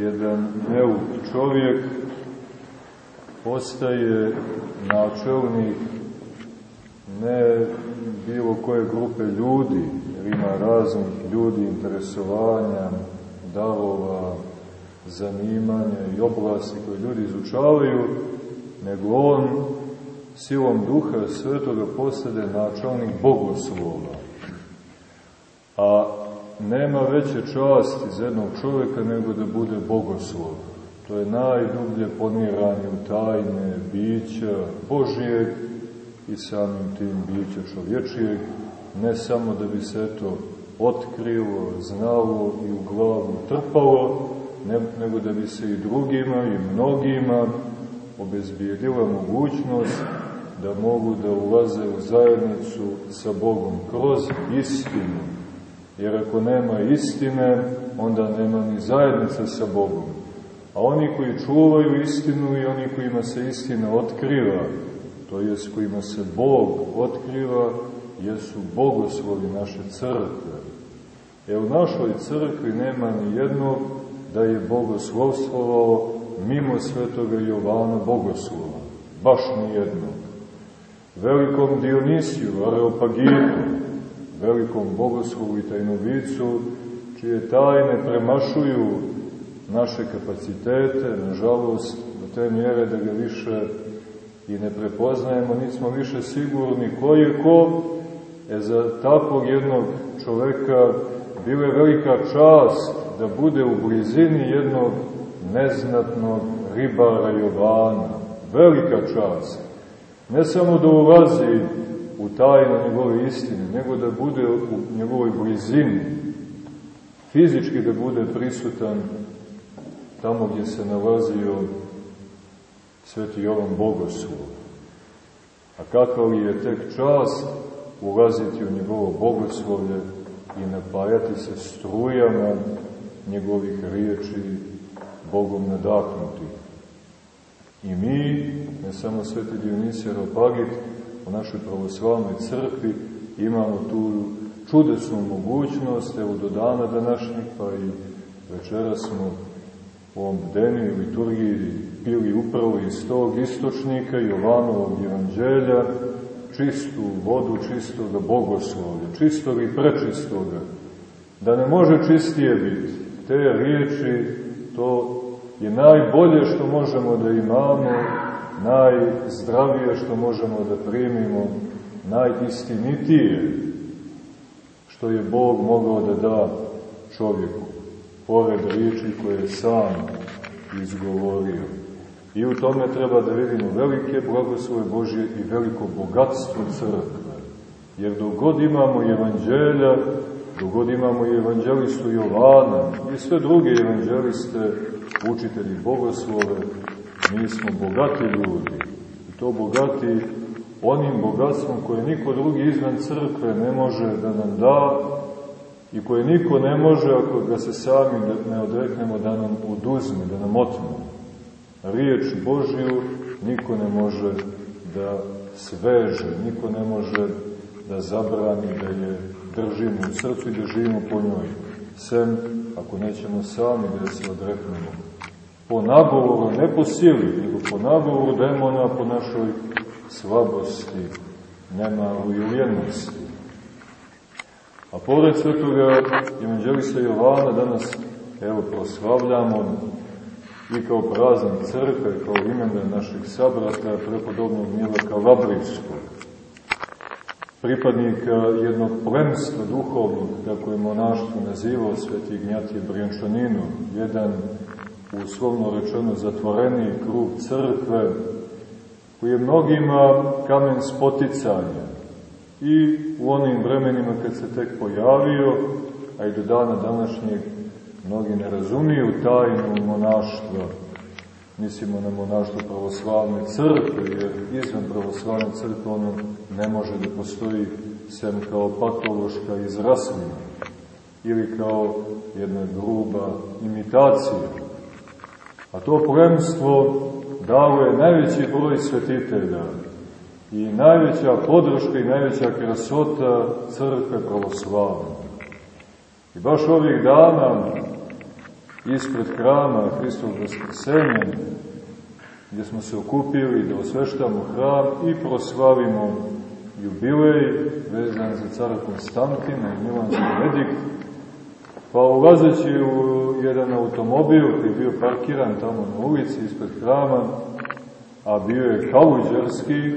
jedan neuk čovjek postaje načelnik ne bilo koje grupe ljudi, jer ima raznih ljudi, interesovanja, darova, zanimanja i oblasti koje ljudi izučavaju, nego on silom duha svetoga postade načalnik bogoslova. A nema veće časti za jednog čovjeka nego da bude bogoslov. To je najdublje poniranje u tajne bića Božijeg i samim tim bića čovječijeg, ne samo da bi se to otkrilo, znalo i u glavu trpalo, ne, nego da bi se i drugima i mnogima obezbijedila mogućnost da mogu da ulaze u zajednicu sa Bogom kroz istinu. Jer ako nema istine, onda nema ni zajednice sa Bogom. A oni koji čuvaju istinu i oni kojima se istina otkriva, to jest kojima se Bog otkriva, jesu bogoslovi naše crkve. E u našoj crkvi nema ni jednog da je bogoslovstvovao mimo svetoga Jovana bogoslova. Baš ni jednog. Velikom Dionisiju, Areopagitu, velikom bogoslovu i tajnovicu, čije tajne premašuju naše kapacitete, nažalost, do te mjere da ga više i ne prepoznajemo, nismo više sigurni ko je ko, e za takvog jednog čoveka bila je velika čast da bude u blizini jednog neznatnog ribara Jovana. Velika čast. Ne samo da ulazi u tajnu njegove istine, nego da bude u njegovoj blizini, fizički da bude prisutan tamo gdje se nalazio sveti Jovan Bogoslov. A kakva li je tek čast ulaziti u njegovo bogoslovlje i napajati se strujama njegovih riječi Bogom nadahnuti. I mi, ne samo sveti Dionisij Aropagit, u našoj pravoslavnoj crkvi imamo tu čudesnu mogućnost, evo do dana današnjih, pa i večera smo u ovom bdeniju liturgiji bili upravo iz tog istočnika Jovanovog evanđelja, čistu vodu, čistoga bogoslovlja, čistoga i prečistoga, da ne može čistije biti. Te riječi, to je najbolje što možemo da imamo, najzdravije što možemo da primimo, najistinitije što je Bog mogao da da čovjeku, pored riječi koje je sam izgovorio. I u tome treba da vidimo velike blagoslove Božje i veliko bogatstvo crkve. Jer dok god imamo evanđelja, dok god imamo i evanđelistu Jovana i sve druge evanđeliste, učitelji bogoslove, mi smo bogati ljudi. I to bogati onim bogatstvom koje niko drugi iznad crkve ne može da nam da i koje niko ne može, ako ga se sami ne odreknemo, da nam oduzme, da nam otme. Riječ Božju niko ne može da sveže, niko ne može da zabrani da je držimo u srcu i da živimo po njoj. Sem, ako nećemo sami da se odreknemo. Po nagovoru, ne po sili, nego po nagovoru demona, po našoj slabosti, nema ujuljenosti. A pored svetoga evanđelista Jovana danas, evo, proslavljamo i kao praznik crkve, kao imena naših sabrata, prepodobnog Milaka Labrijskog, pripadnika jednog plemstva duhovnog, kako je monaštvo nazivao sveti Ignjatije Brijančaninu, jedan uslovno rečeno zatvoreni krug crkve, koji je mnogima kamen spoticanja i u onim vremenima kad se tek pojavio, a i do dana današnjeg mnogi ne razumiju tajnu monaštva, mislimo na monaštvo pravoslavne crkve, jer izvan pravoslavne crkve ono ne može da postoji sem kao patološka izraslina ili kao jedna gruba imitacija. A to plemstvo dalo je najveći broj svetitelja i najveća podrška i najveća krasota crkve pravoslavne. I baš ovih dana ispred hrama Hristovog vaskrsenja, gdje smo se okupili da osveštamo hram i proslavimo jubilej vezan za cara Konstantina i Milanski edikt, pa ulazeći u jedan automobil koji je bio parkiran tamo na ulici ispred hrama, a bio je kaluđarski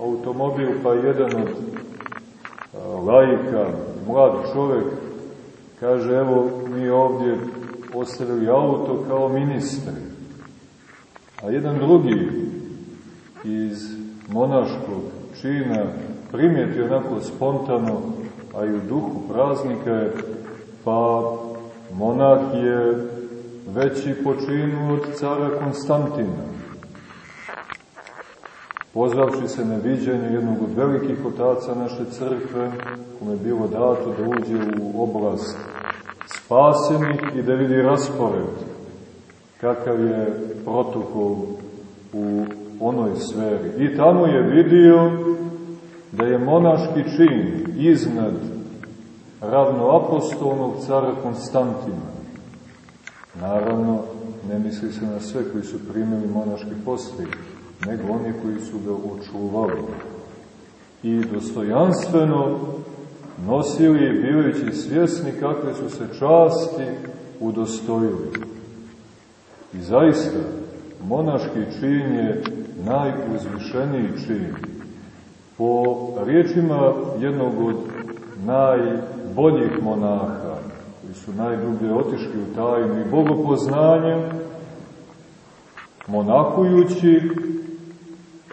automobil, pa jedan od lajka, mlad čovek, kaže, evo, mi ovdje ostavili auto kao ministri. A jedan drugi iz monaškog čina primjeti onako spontano, a i u duhu praznika je, pa monah je veći počinu od cara Konstantina. Pozvavši se na viđenje jednog od velikih otaca naše crkve, kome je bilo dato da uđe u oblast spasenih i da vidi raspored kakav je protokol u onoj sferi. I tamo je vidio da je monaški čin iznad ravnoapostolnog cara Konstantina. Naravno, ne misli se na sve koji su primili monaški postih, nego oni koji su ga očuvali. I dostojanstveno nosili, bivajući svjesni kakve su se časti udostojili. I zaista, monaški čin je najuzvišeniji čin. Po riječima jednog od najboljih monaha, koji su najdublje otišli u tajnu i bogopoznanje, monakujući,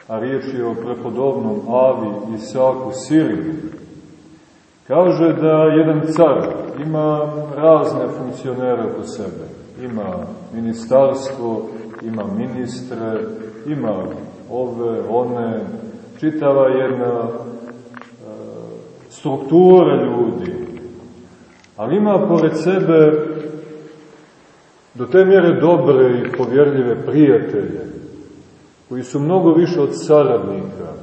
a riječ je o prepodobnom Avi Isaku Siriju, kaže da jedan car ima razne funkcionere po sebe. Ima ministarstvo, ima ministre, ima ove, one, čitava jedna struktura ljudi. Ali ima pored sebe do te mjere dobre i povjerljive prijatelje, koji su mnogo više od saradnika,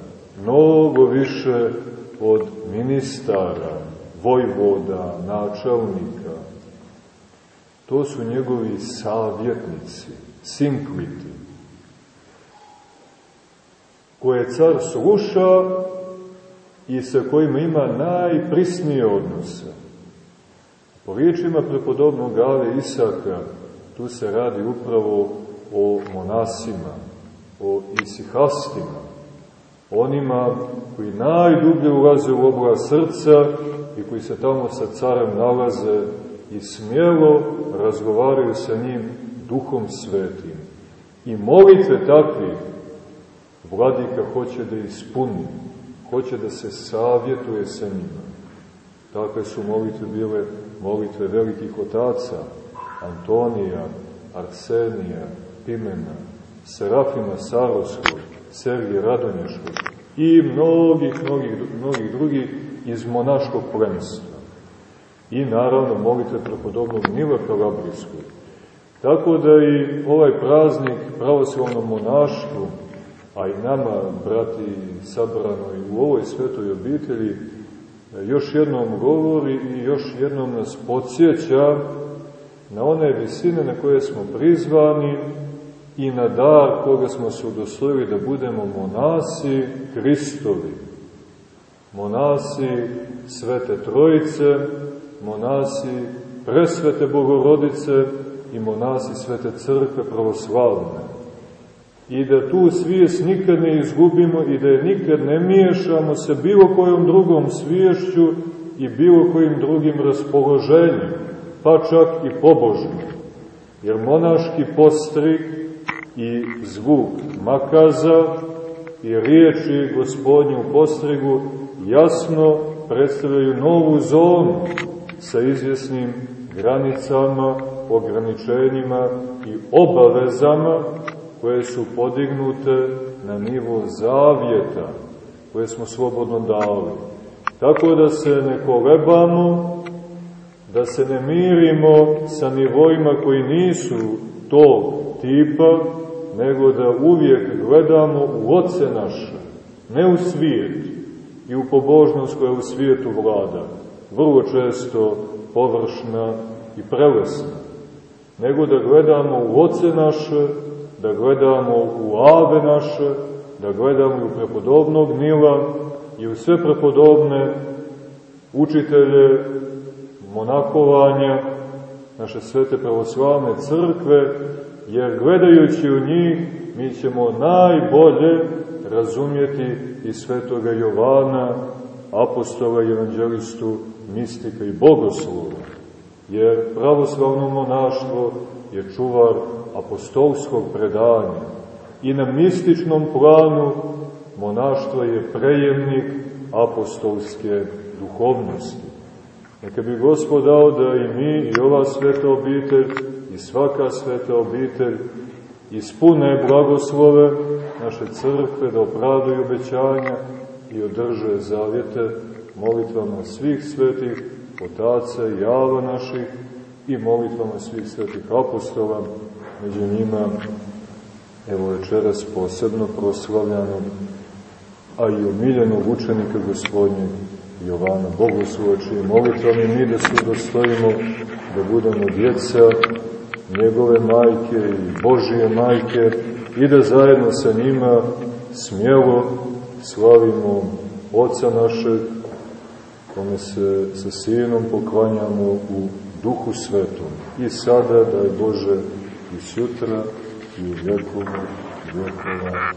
mnogo više od ministara, vojvoda, načelnika. To su njegovi savjetnici, sinkliti, koje car sluša i sa kojima ima najprisnije odnose. Po riječima prepodobnog Gave Isaka, tu se radi upravo o monasima, o isihastima, onima koji najdublje ulaze u oblast srca i koji se tamo sa carem nalaze i smjelo razgovaraju sa njim duhom svetim. I molitve takvi vladika hoće da ispuni, hoće da se savjetuje sa njima. Takve su molitve bile molitve velikih otaca, Antonija, Arsenija, Pimena, Serafima Sarovskog, Sergije Radonješkog i mnogih, mnogih, mnogih drugih iz monaškog plemstva. I naravno molite prepodobnog Nila Kalabrijskog. Tako da i ovaj praznik pravoslavnom monaštvu, a i nama, brati, sabrano i u ovoj svetoj obitelji, još jednom govori i još jednom nas podsjeća na one visine na koje smo prizvani i na dar koga smo se udostojili da budemo monasi Hristovi, monasi Svete Trojice, monasi Presvete Bogorodice i monasi Svete Crkve pravoslavne. I da tu svijest nikad ne izgubimo i da je nikad ne miješamo sa bilo kojom drugom sviješću i bilo kojim drugim raspoloženjem, pa čak i pobožnim. Jer monaški postrik i zvuk makaza i riječi gospodnju postrigu jasno predstavljaju novu zonu sa izvjesnim granicama, ograničenjima i obavezama koje su podignute na nivo zavjeta koje smo slobodno dali. Tako da se ne kolebamo, da se ne mirimo sa nivoima koji nisu tog tipa, nego da uvijek gledamo u oce naše, ne u svijet i u pobožnost koja u svijetu vlada, vrlo često površna i prelesna, nego da gledamo u oce naše, da gledamo u ave naše, da gledamo u prepodobnog Nila i u sve prepodobne učitelje monakovanja, naše svete pravoslavne crkve, jer gledajući u njih mi ćemo najbolje razumjeti i svetoga Jovana, apostola i evanđelistu, mistika i bogoslova. Jer pravoslavno monaštvo je čuvar apostolskog predanja i na mističnom planu monaštvo je prejemnik apostolske duhovnosti. Neka bi Gospod dao da i mi i ova sveta obitelj i svaka sveta obitelj ispune blagoslove naše crkve, da opravdaju obećanja i održe zavjete molitvama svih svetih otaca i java naših i molitvama svih svetih apostola, među njima evo večeras posebno proslavljanog, a i omiljenog učenika gospodnjeg Jovana Bogoslova, čiji molitvami mi da se dostojimo da budemo djeca njegove majke i Božije majke i da zajedno sa njima smjelo slavimo Oca našeg, kome se sa Sinom poklanjamo u Duhu Svetom. I sada, da je Bože, i sutra, i u vjekova, vjekova.